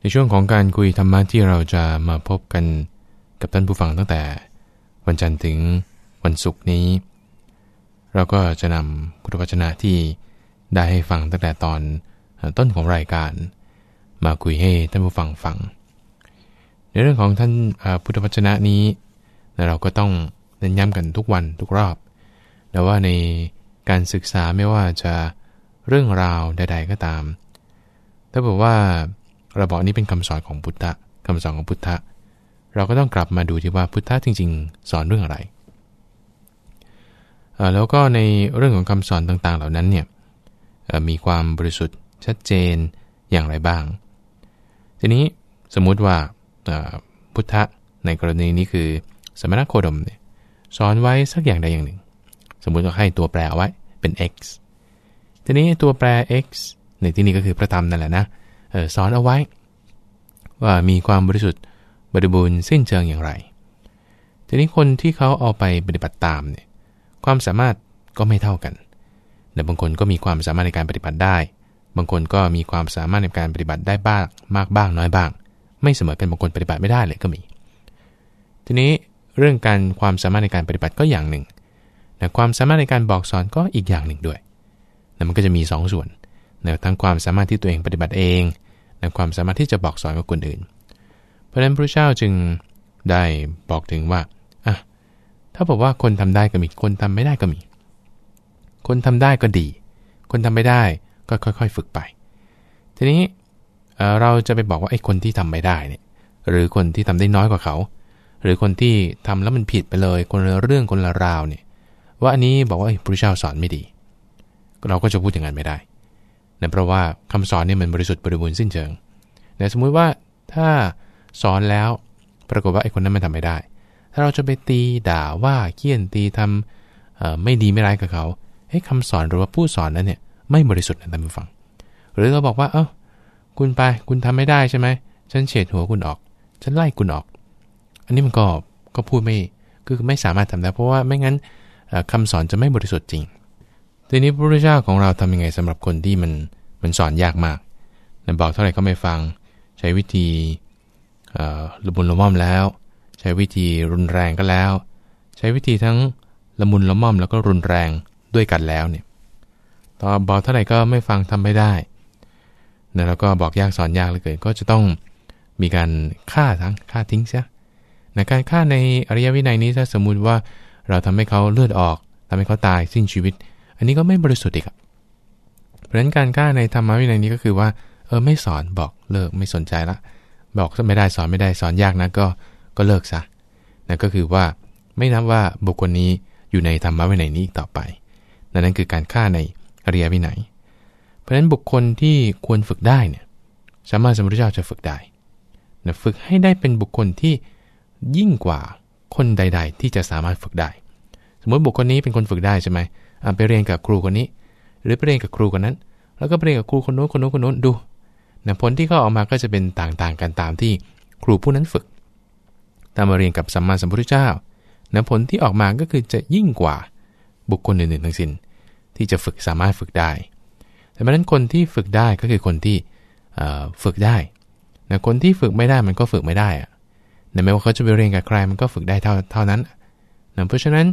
ในช่วงของการคุยธรรมะที่เราจะมาพบกันกับท่านผู้ฟังตั้งแต่ วันจันทร์ถึงวันศุกร์นี้ เราก็จะนำพุทธวจนะที่ได้ให้ฟังตั้งแต่ตอนต้นของรายการ มาคุยให้ท่านผู้ฟังฟัง ในเรื่องของท่านพุทธวจนะนี้เราก็ต้องเน้นย้ำกันทุกวันทุกรอบ แต่ว่าในการศึกษาไม่ว่าจะเรื่องราวใด ๆ ก็ตาม ถ้าบอกว่า เราบอกนี้เป็นคำสอนของพุทธะคำสอนของพุทธะ เราก็ต้องกลับมาดูที่ว่าพุทธะจริง ๆ สอนเรื่องอะไร แล้วก็ในเรื่องของคำสอนต่างๆ เหล่านั้นเนี่ยมีความบริสุทธิ์ชัดเจนอย่างไรบ้าง ทีนี้สมมุติว่าพุทธะในกรณีนี้คือสมณโคดมเนี่ยสอนไว้สักอย่างใดอย่างหนึ่ง สมมุติว่าให้ตัวแปรเอาไว้เป็น x ทีนี้ตัวแปร x ในที่นี้ก็คือพระธรรมนั่นแหละนะ สอนเอาไว้ ว่ามีความบริสุทธิ์บริบูรณ์สิ้นเชิงอย่างไร ทีนี้คนที่เขาเอาไปปฏิบัติตามเนี่ยความสามารถก็ไม่เท่ากันแต่บางคนก็มีความสามารถในการปฏิบัติได้ บางคนก็มีความสามารถในการปฏิบัติได้บ้างมากบ้างน้อยบ้าง ไม่เสมอกันบางคนปฏิบัติไม่ได้เลยก็มี ทีนี้เรื่องการความสามารถในการปฏิบัติก็อย่างหนึ่งแต่ความสามารถในการบอกสอนก็อีกอย่างหนึ่งด้วยแต่มันก็จะมี2สส่วน นะทั้งความสามารถที่ตัวเองปฏิบัติเองนะความสามารถที่จะบอกสอนกับคนอื่น เพราะฉะนั้นพระเจ้าจึงได้บอกถึงว่าอะถ้าบอกว่าคนทำได้ก็มี คนทำไม่ได้ก็มี คนทำได้ก็ดี คนทำไม่ได้ก็ค่อย ๆ ฝึกไป ทีนี้เราจะไปบอกว่าไอ้คนที่ทำไม่ได้เนี่ยหรือคนที่ทำได้น้อยกว่าเขา หรือคนที่ทำแล้วมันผิดไปเลย คนละเรื่องคนละราวเนี่ยว่าอันนี้บอกว่าพระเจ้าสอนไม่ดี เราก็จะพูดอย่างนั้นไม่ได้ นะเพราะว่าคำสอนเนี่ยมันบริสุทธิ์บริบูรณ์สิ้นเชิงแต่สมมุติว่าถ้าสอนแล้วปรากฏว่าไอ้คนนั้นมันทำไม่ได้ ถ้าเราจะไปตีด่าว่าเคี่ยนตีทำไม่ดีไม่ร้ายกับเขาให้คำสอนหรือว่าผู้สอนนั้นเนี่ยไม่บริสุทธิ์นะท่านผู้ฟัง หรือเราบอกว่า เอ้าคุณไปคุณทำไม่ได้ใช่ไหมฉันเฉดหัวคุณออก ฉันไล่คุณออก อันนี้มันก็ก็พูดไม่คือไม่สามารถทำได้ เพราะว่าไม่งั้นคำสอนจะไม่บริสุทธิ์จริง ทีนี้พระพุทธเจ้าของเราทำยังไงสำหรับคนที่มัน มันสอนยากมากนะบอกเท่าไหร่ก็ไม่ฟัง ใช้วิธีละมุนละม่อมแล้ว ใช้วิธีรุนแรงก็แล้ว ใช้วิธีทั้งละมุนละม่อมแล้วก็รุนแรงด้วยกันแล้วเนี่ยต่อบอกเท่าไหร่ก็ไม่ฟังทำไม่ได้นะแล้วก็บอกยากสอนยากเลยเกิดก็จะต้องมีการฆ่าทั้งฆ่าทิ้งเสียนะการฆ่าในอริยวินัยนี้ถ้าสมมุติว่าเราทำให้เขาเลือดออกทำให้เขาตายสิ้นชีวิต อันนี้ก็ไม่บริสุทธิ์อีกครับ เพราะฉะนั้นการกล้าในธรรมวินัยนี้ก็คือว่า เออไม่สอนบอกเลิกไม่สนใจละ บอกไม่ได้สอนไม่ได้สอนยากนะก็ก็เลิกซะนั่นก็คือว่าไม่นับว่าบุคคลนี้อยู่ในธรรมวินัยนี้อีกต่อไปนั่นคือการฆ่าในอริยวินัย เพราะฉะนั้นบุคคลที่ควรฝึกได้เนี่ยสามารถสมมติเจ้าจะฝึกได้นะฝึกให้ได้เป็นบุคคลที่ยิ่งกว่าคนใด ๆ ที่จะสามารถฝึกได้ สมมติบุคคลนี้เป็นคนฝึกได้ใช่ไหมไปเรียนกับครูคนนี้ หรือไปเรียนกับครูคนนั้น แล้วก็ไปเรียนกับครูคนโน้นคนโน้นคนโน้นดูนะผลที่เขาออกมาก็จะเป็นต่างๆกันตามที่ครูผู้นั้นฝึกตามมาเรียนกับสัมมาสัมพุทธเจ้านะผลที่ออกมาก็คือจะยิ่งกว่าบุคคลอื่นๆทั้งสิ้น ที่จะฝึกสามารถฝึกได้ แต่เพราะนั้นคนที่ฝึกได้ก็คือคนที่ฝึกได้นะคนที่ฝึกไม่ได้มันก็ฝึกไม่ได้อะนะไม่ว่าเขาจะไปเรียนกับใครมันก็ฝึกได้เท่าเท่านั้นนะเพราะฉะนั้น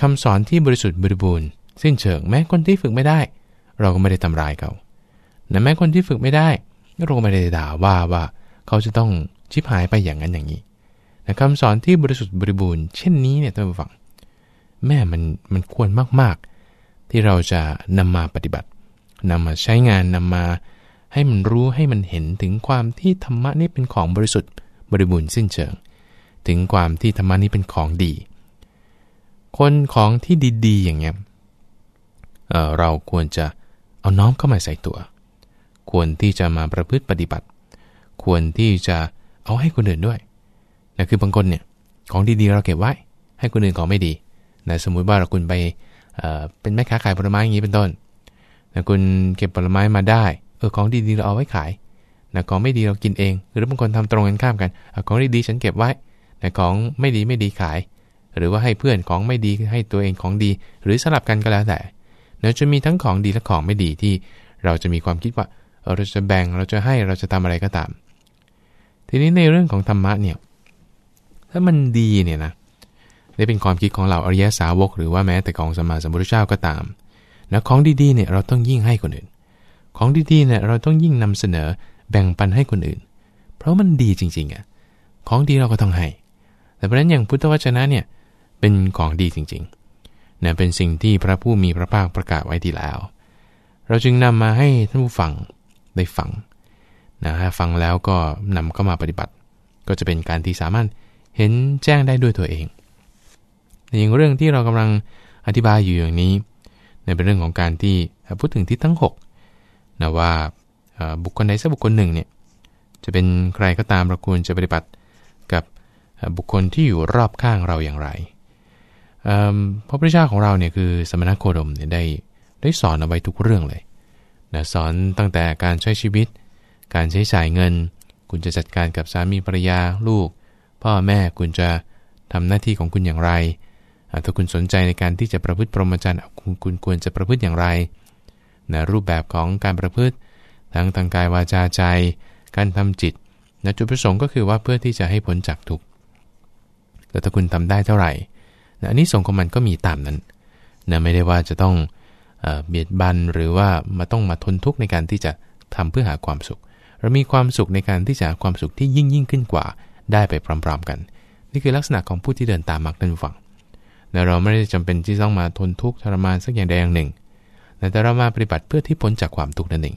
คำสอนที่บริสุทธิ์บริบูรณ์ สิ้นเชิง แม้คนที่ฝึกไม่ได้ เราก็ไม่ได้ทำร้ายเขาแต่แม้คนที่ฝึกไม่ได้เราก็ไม่ได้ด่าว่าว่าเขาจะต้องชิบหายไปอย่างนั้นอย่างนี้แต่คำสอนที่บริสุทธิ์บริบูรณ์เช่นนี้เนี่ยท่านผู้ฟัง แม่มันมันควรมากๆ ที่เราจะนำมาปฏิบัตินำมาใช้งานนำมาให้มันรู้ให้มันเห็นถึงความที่ธรรมะนี่เป็นของบริสุทธิ์บริบูรณ์สิ้นเชิง ถึงความที่ธรรมะนี้เป็นของดี คนของที่ดีๆอย่างเงี้ย เเราควรจะเอาน้อมเข้ามาใส่ตัว ควรที่จะมาประพฤติปฏิบัติ ควรที่จะเอาให้คนอื่นด้วยนะคือบางคนเนี่ยของดีๆเราเก็บไว้ ให้คนอื่นของไม่ดีนะสมมุติว่าเราคุณไปเเป็นแม่ค้าขายผลไม้อย่างนี้เป็นต้นนะคุณเก็บผลไม้มาได้เออของดีๆเราเอาไว้ขายนะของไม่ดีเรากินเอง หรือบางคนทำตรงกันข้ามกันอของดีๆฉันเก็บไว้แต่ของไม่ดีไม่ดีขาย หรือว่าให้เพื่อนของไม่ดีให้ตัวเองของดี หรือสลับกันก็แล้วแต่ นะจะมีทั้งของดีและของไม่ดีที่เราจะมีความคิดว่าเราจะแบ่งเราจะให้เราจะทำอะไรก็ตาม ทีนี้ในเรื่องของธรรมะเนี่ยถ้ามันดีเนี่ยนะนี่เป็นความคิดของเราอริยสาวก หรือว่าแม้แต่ของสมมาสมุทรเจ้าก็ตามนะของดีๆเนี่ยเราต้องยิ่งให้คนอื่น ของดีๆเนี่ยเราต้องยิ่งนำเสนอแบ่งปันให้คนอื่น เพราะมันดีจริงๆอะของดีเราก็ต้องให้ แต่เพราะนั้นอย่างพุทธวจนะเนี่ยเป็นของดีจริง ๆ นี่ยเป็นสิ่งที่พระผู้มีพระภาคประกาศไว้ดีแล้ว เราจึงนำมาให้ท่านผู้ฟังได้ฟังนะฮะฟังแล้วก็นำเข้ามาปฏิบัติ ก็จะเป็นการที่สามารถเห็นแจ้งได้ด้วยตัวเองอย่างเรื่องที่เรากำลังอธิบายอยู่อย่างนี้ในเป็นเรื่องของการที่พูดถึงทิศทั้ง6นะว่าบุคคลใดสักบุคคลหนึ่งเนี่ยจะเป็นใครก็ตามเราควรจะปฏิบัติกับบุคคลที่อยู่รอบข้างเราอย่างไร พระพุทธเจ้าของเราเนี่ยคือสมณโคดมเนี่ยได้ได้สอนเอาไว้ทุกเรื่องเลยนะสอนตั้งแต่การใช้ชีวิต การใช้จ่ายเงิน คุณจะจัดการกับสามีภรรยาลูก พ่อแม่คุณจะทำหน้าที่ของคุณอย่างไร ถ้าคุณสนใจในการที่จะประพฤติปรมจรรย์คุณคุณควรจะประพฤติอย่างไรนะรูปแบบของการประพฤติทั้งทางกายวาจาใจ การทำจิตนะจุดประสงค์ก็คือว่าเพื่อที่จะให้ผลจากทุกข์แต่ถ้าคุณทำได้เท่าไหร่ นะอันนี้ส่งของมันก็มีตามนั้นนะไม่ได้ว่าจะต้องเบียดบันหรือว่ามาต้องมาทนทุกข์ในการที่จะทำเพื่อหาความสุข เรามีความสุขในการที่จะหาความสุขที่ยิ่งยิ่งขึ้นกว่าได้ไปพร้อมๆกัน นี่คือลักษณะของผู้ที่เดินตามมรรคท่านฟังแต่เราไม่ได้จำเป็นที่ต้องมาทนทุกข์ทรมานสักอย่างใดอย่างหนึ่ง แต่เรามาปฏิบัติเพื่อที่พ้นจากความทุกข์นั่นเอง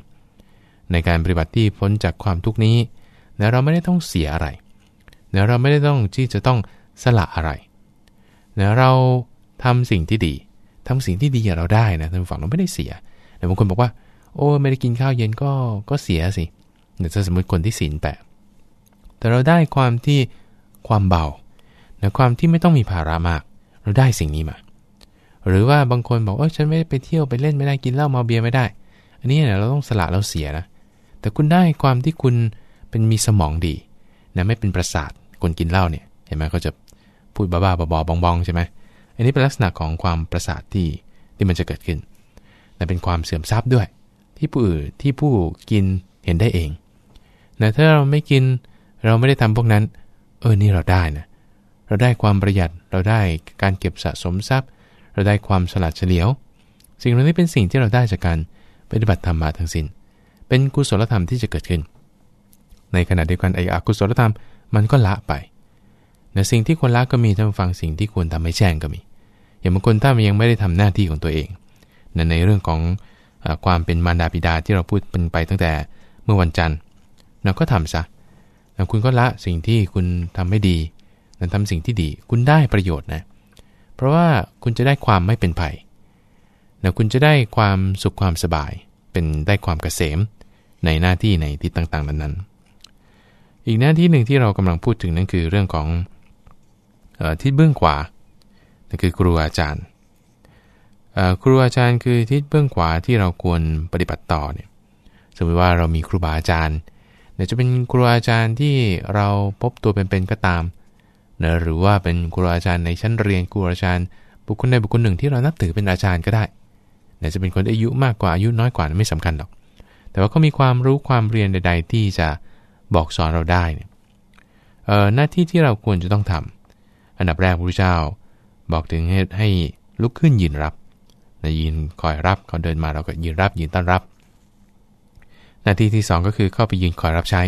ในการปฏิบัติที่พ้นจากความทุกข์นี้เราไม่ได้ต้องเสียอะไรเราไม่ได้ต้องที่จะต้องสละอะไร เราทำสิ่งที่ดีทำสิ่งที่ดีอย่างเราได้นะท่านฝั่งเราไม่ได้เสียแต่บางคนบอกว่า โอ้ไม่ได้กินข้าวเย็นก็ก็เสียสิเดี๋ยวจะสมมติคนที่ศีลแปดแต่เราได้ความที่ความเบาและความที่ไม่ต้องมีภาระมาก เราได้สิ่งนี้มา หรือว่าบางคนบอกว่าฉันไม่ได้ไปเที่ยวไปเล่นไม่ได้กินเหล้ามาเบียร์ไม่ได้ อันนี้เนี่ยเราต้องสละเราเสียนะ แต่คุณได้ความที่คุณเป็นมีสมองดีนะไม่เป็นประสาทคนกินเหล้าเนี่ยเห็นไหมเขาจะ พูดบ้าๆบอๆบองๆใช่ไหมอันนี้เป็นลักษณะของความประสาทที่ที่มันจะเกิดขึ้นแต่เป็นความเสื่อมทรัพย์ด้วย ที่ผู้อื่นที่ผู้กินเห็นได้เองแต่ถ้าเราไม่กินเราไม่ได้ทำพวกนั้น เออนี่เราได้นะเราได้ความประหยัดเราได้การเก็บสะสมทรัพย์ เราได้ความฉลาดเฉลียว สิ่งเหล่านี้เป็นสิ่งที่เราได้จากการปฏิบัติธรรมมาทั้งสิน้น เป็นกุศลธรรมที่จะเกิดขึ้น ในขณะเดียวกันไอ้อกุศลธรรมมันก็ละไป แต่สิ่งที่ควรละก็มีท่านฟังสิ่งที่ควรทำให้แจ้งก็มี อย่างบางคนถ้ามันยังไม่ได้ทำหน้าที่ของตัวเองในในเรื่องของอความเป็นมารดาบิดาที่เราพูดเป็นไปตั้งแต่เมื่อวันจันทร์เราก็ทำซะคุณก็ละสิ่งที่คุณทำไม่ดีนั้นทำสิ่งที่ดี คุณได้ประโยชน์นะ เพราะว่าคุณจะได้ความไม่เป็นภัยนะคุณจะได้ความสุขความสบาย เป็นได้ความเกษมในหน้าที่ในทิศต่างๆนั้นๆอีกหน้าที่หนึ่งที่เรากำลังพูดถึงนั่นคือเรื่องของ ทิศเบื้องขวานั่นคือครูอาจารย์ครูอาจารย์คือทิศเบื้องขวาที่เราควรปฏิบัติต่อเนี่ยสมมติว่าเรามีครูบาอาจารย์เนี่ยจะเป็นครูอาจารย์ที่เราพบตัวเป็นๆก็ตามนะหรือว่าเป็นครูอาจารย์ในชั้นเรียนครูอาจารย์บุคคลใดบุคคลหนึ่งที่เรานับถือเป็นอาจารย์ก็ได้นะจะเป็นคนอายุมากกว่าอายุน้อยกว่าไม่สำคัญหรอก แต่ว่าก็มีความรู้ความเรียนใด ๆ ที่จะบอกสอนเราได้เนี่ยหน้าที่ที่เราควรจะต้องทำ อันดับแรกพระพุทธเจ้า บอกถึงให้ให้ลุกขึ้นยืนรับนะยืนคอยรับเขาเดินมาเราก็ยืนรับยืนต้อนรับ หน้าที่ที่ 2 ก็คือเข้าไปยืนคอยรับใช้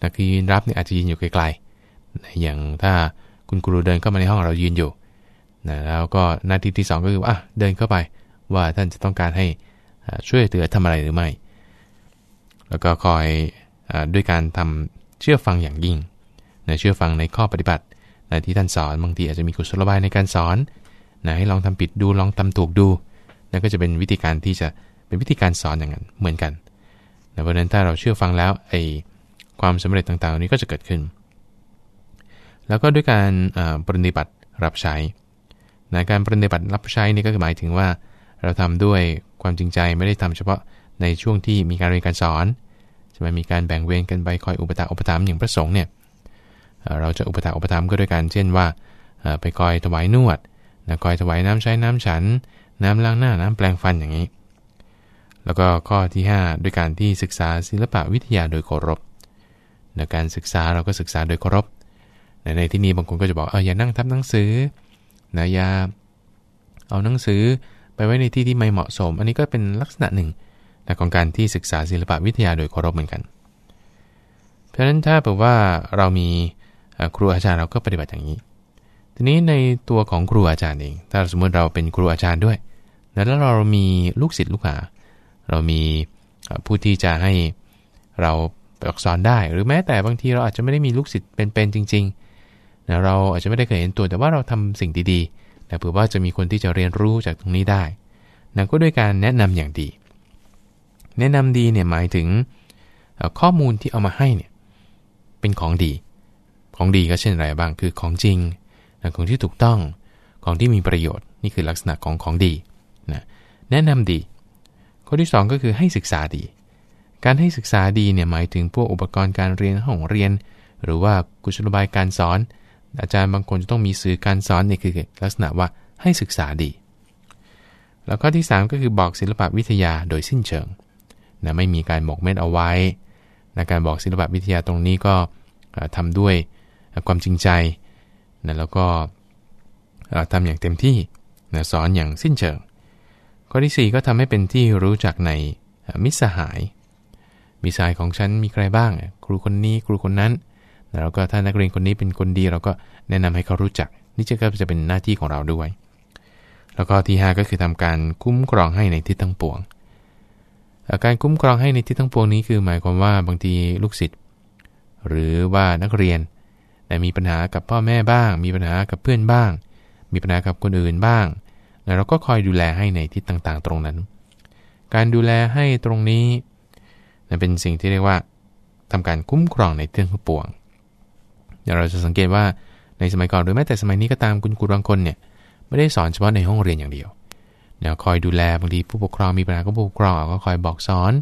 นะคือยืนรับเนี่ยอาจจะยืนอยู่ไกลๆอย่างถ้าคุณครูเดินเข้ามาในห้องเรายืนอยู่นะแล้วก็หน้าที่ที่ 2 ก็คืออะเดินเข้าไปว่าท่านจะต้องการให้ช่วยเหลือทำอะไรหรือไม่ แล้วก็คอยอด้วยการทำเชื่อฟังอย่างยิ่งนะเชื่อฟังในข้อปฏิบัติ ที่ท่านสอนบางทีอาจจะมีกุศโลบายในการสอนนะให้ลองทำผิดดูลองทำถูกดูนั่นก็จะเป็นวิธีการที่จะเป็นวิธีการสอนอย่างนั้นเหมือนกันนะเพราะนั้นถ้าเราเชื่อฟังแล้วไอ้ความสำเร็จต่างๆนี้ก็จะเกิดขึ้น แล้วก็ด้วยการปฏิบัติรับใช้ในการปฏิบัติรับใช้นี่ก็หมายถึงว่า เราทำด้วยความจริงใจไม่ได้ทำเฉพาะในช่วงที่มีการเรียนการสอนใช่ไหมมีการแบ่งเวรกันไปคอยอุปถัมภ์อุปถัมภ์อย่างพระสงฆ์เนี่ย เราจะอุปถัมภ์อุปถัมภ์ก็ด้วยการเช่นว่าไปคอยถวายนวดนะคอยถวายน้ำใช้น้ำฉัน น้ำล้างหน้าน้ำแปลงฟันอย่างนี้ แล้วก็ข้อที่ 5 ด้วยการที่ศึกษาศิลปะวิทยาโดยเคารพในการศึกษาเราก็ศึกษาโดยเคารพในที่นี้บางคนก็จะบอกเอออย่านั่งทับหนังสือนะอย่าเอาหนังสือไปไว้ในที่ที่ไม่เหมาะสม อันนี้ก็เป็นลักษณะหนึ่งนะของการที่ศึกษาศิลปะวิทยาโดยเคารพเหมือนกัน เพราะฉะนั้นถ้าแบบว่าเรามี ครูอาจารย์เราก็ปฏิบัติอย่างนี้ ทีนี้ในตัวของครูอาจารย์เอง ถ้าสมมติเราเป็นครูอาจารย์ด้วย แล้วเรามีลูกศิษย์ลูกหา เรามีผู้ที่จะให้เราอักษรได้ หรือแม้แต่บางทีเราอาจจะไม่ได้มีลูกศิษย์เป็นๆจริงๆนะเราอาจจะไม่ได้เคยเห็นตัว แต่ว่าเราทำสิ่งดีๆนะเผื่อว่าจะมีคนที่จะเรียนรู้จากตรงนี้ได้นะก็ด้วยการแนะนำอย่างดี แนะนำดีเนี่ยหมายถึงข้อมูลที่เอามาให้เนี่ยเป็นของดี ของดีก็เช่นไรบ้างคือของจริงนะของที่ถูกต้องของที่มีประโยชน์นี่คือลักษณะของของดีนะแนะนำดี ข้อที่ 2 ก็คือให้ศึกษาดี การให้ศึกษาดีเนี่ยหมายถึงพวกอุปกรณ์การเรียนห้องเรียน หรือว่ากุศลบายการสอน อาจารย์บางคนจะต้องมีสื่อการสอนนี่คือลักษณะว่าให้ศึกษาดี แล้วก็ที่ 3 ก็คือบอกศิลปวิทยาโดยสิ้นเชิงนะไม่มีการหมกเม็ดเอาไว้นะการบอกศิลปวิทยาตรงนี้ก็ทำด้วย ความจริงใจนะแล้วก็ทำอย่างเต็มที่นะสอนอย่างสิ้นเชิง ข้อที่ 4 ก็ทำให้เป็นที่รู้จักในมิสหาย มิสหายของฉันมีใครบ้าง ครูคนนี้ครูคนนั้น แล้วก็ถ้านักเรียนคนนี้เป็นคนดี เราก็แนะนำให้เขารู้จัก นี่จะก็จะเป็นหน้าที่ของเราด้วย แล้วก็ที่ 5 ก็คือทำการคุ้มครองให้ในทิศทั้งปวง การคุ้มครองให้ในทิศทั้งปวงนี้คือหมายความว่าบางทีลูกศิษย์หรือว่านักเรียน แต่มีปัญหากับพ่อแม่บ้าง มีปัญหากับเพื่อนบ้าง มีปัญหากับคนอื่นบ้างเราก็คอยดูแลให้ในทิศต่างๆ ตรงนั้น การดูแลให้ตรงนี้เป็นสิ่งที่เรียกว่าทำการคุ้มครองในเรื่องทั้งปวงเดี๋ยวเราจะสังเกตว่าในสมัยก่อนหรือแม้แต่สมัยนี้ก็ตามคุณครูบางคนเนี่ยไม่ได้สอนเฉพาะในห้องเรียนอย่างเดียวเนี่ยคอยดูแลบางทีผู้ปกครองมีปัญหากับผู้ปกครองก็คอยบอกสอน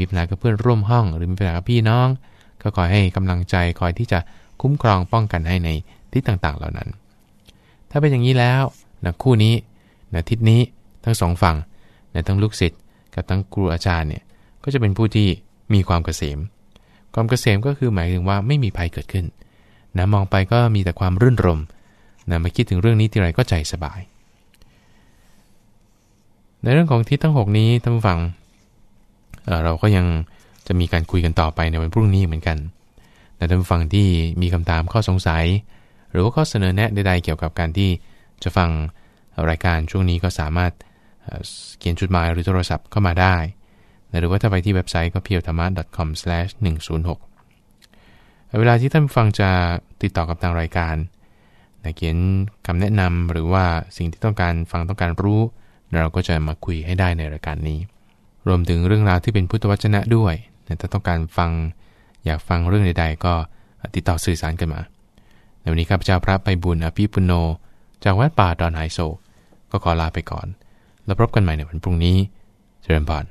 มีปัญหากับเพื่อนร่วมห้อง หรือมีปัญหากับพี่น้อง ก็คอยให้กำลังใจคอยที่จะ คุ้มครองป้องกันให้ในทิศต่างๆ เหล่านั้น ถ้าเป็นอย่างนี้แล้วนะคู่นี้นะทิศนี้ทั้งสองฝั่งนะทั้งลูกศิษย์กับทั้งครูอาจารย์เนี่ยก็จะเป็นผู้ที่มีความเกษม ความเกษมก็คือหมายถึงว่าไม่มีภัยเกิดขึ้นนะมองไปก็มีแต่ความรื่นรมนะมาคิดถึงเรื่องนี้ทีไรก็ใจสบาย ในเรื่องของทิศทั้ง 6 นี้ท่านฟังเเราก็ยังจะมีการคุยกันต่อไปในวันพรุ่งนี้เหมือนกัน แต่ท่านฟังที่มีคำถามข้อสงสัย หรือว่าข้อเสนอแนะใดๆเกี่ยวกับการที่จะฟังรายการช่วงนี้ก็สามารถเขียนจดหมายหรือโทรศัพท์เข้ามาได้ หรือว่าถ้าไปที่เว็บไซต์ก็ p e e l t h a m a c o m 1 0 6 เวลาที่ท่านฟังจะติดต่อกับทางรายการเขียนคำแนะนำหรือว่าสิ่งที่ต้องการฟังต้องการรู้ เราก็จะมาคุยให้ได้ในรายการนี้ รวมถึงเรื่องราวที่เป็นพุทธวจนะด้วย ถ้าต้องการฟัง อยากฟังเรื่องใดๆ ก็ติดต่อสื่อสารกันมาในวันนี้ข้าพเจ้าพระไปบุญอภิปุโน จากวัดป่าดอนไฮโซ ก็ขอลาไปก่อน แล้วพบกันใหม่ในวันพรุ่งนี้ เจริญพร